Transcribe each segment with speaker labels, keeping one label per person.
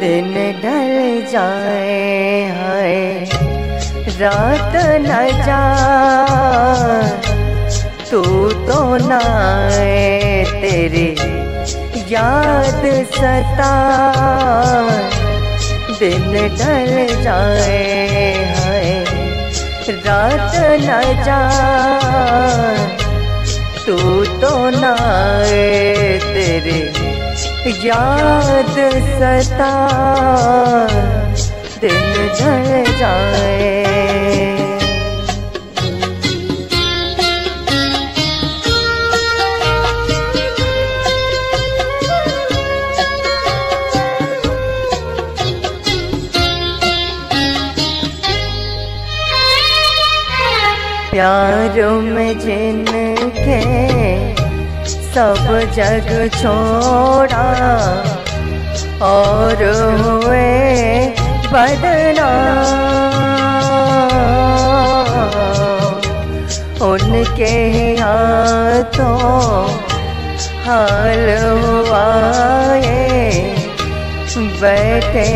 Speaker 1: दिन ढल जाए हाय। रात न जा तू तो ना तेरी याद सता दिन ढल जाए हाय, रात न जा तू तो ना तेरे याद सता, दिन ढल जाए। प्यारों में जिनके सब जग छोड़ा और हुए बदना उनके हाथों हाल हुआ ये बैठे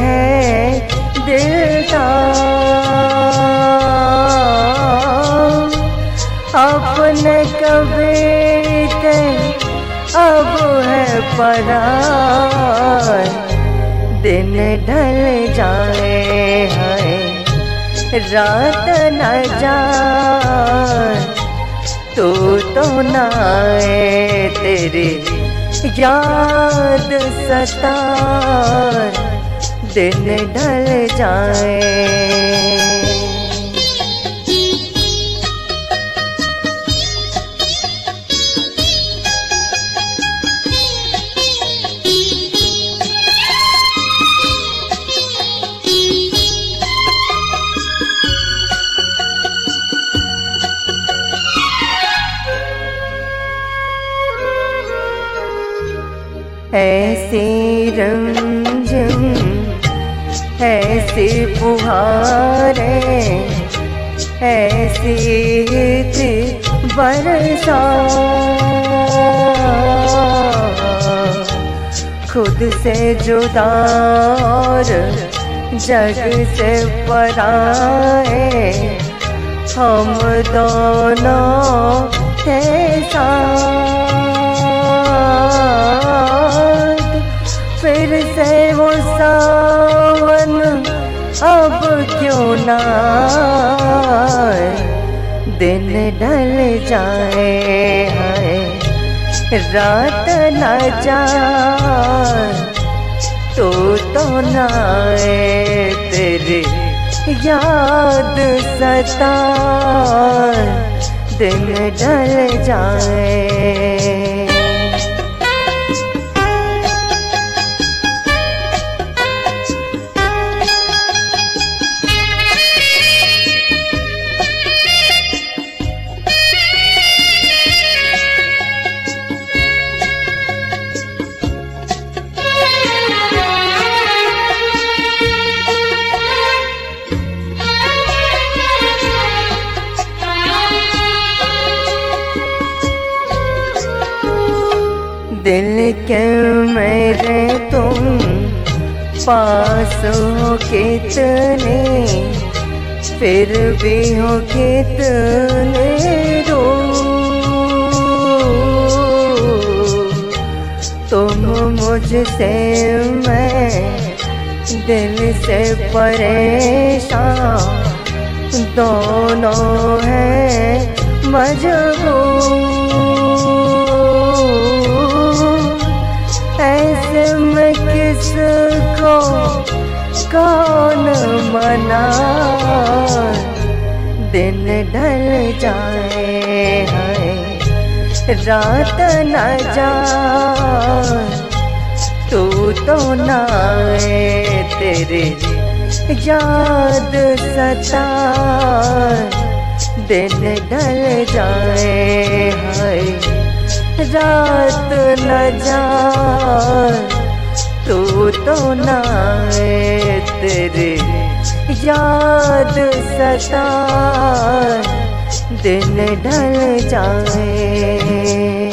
Speaker 1: हैं दिलदार अपने है परा दिन ढल जाए है रात न जाए। तू तो ना तेरी याद सता दिन ढल जाए। ऐसी रंजन, ऐसी फुहारे ऐसी थी बरसा। खुद से जुदा और जग से पराए, हम दोनों थे ना दिन ढल जाए रात न जाए तो तो ना तेरी याद सता दिन ढल जाए। दिल के मेरे तुम पास हो कितने, फिर भी हो कितने रो तुम मुझसे मैं दिल से परेशान, दोनों हैं मजबूर। दिन ढल जाए है रात न जाए। तू तो ना तेरे याद सता दिन ढल जाए है रात न जाए। तू तो ना तेरे याद सता दिन ढल जाए।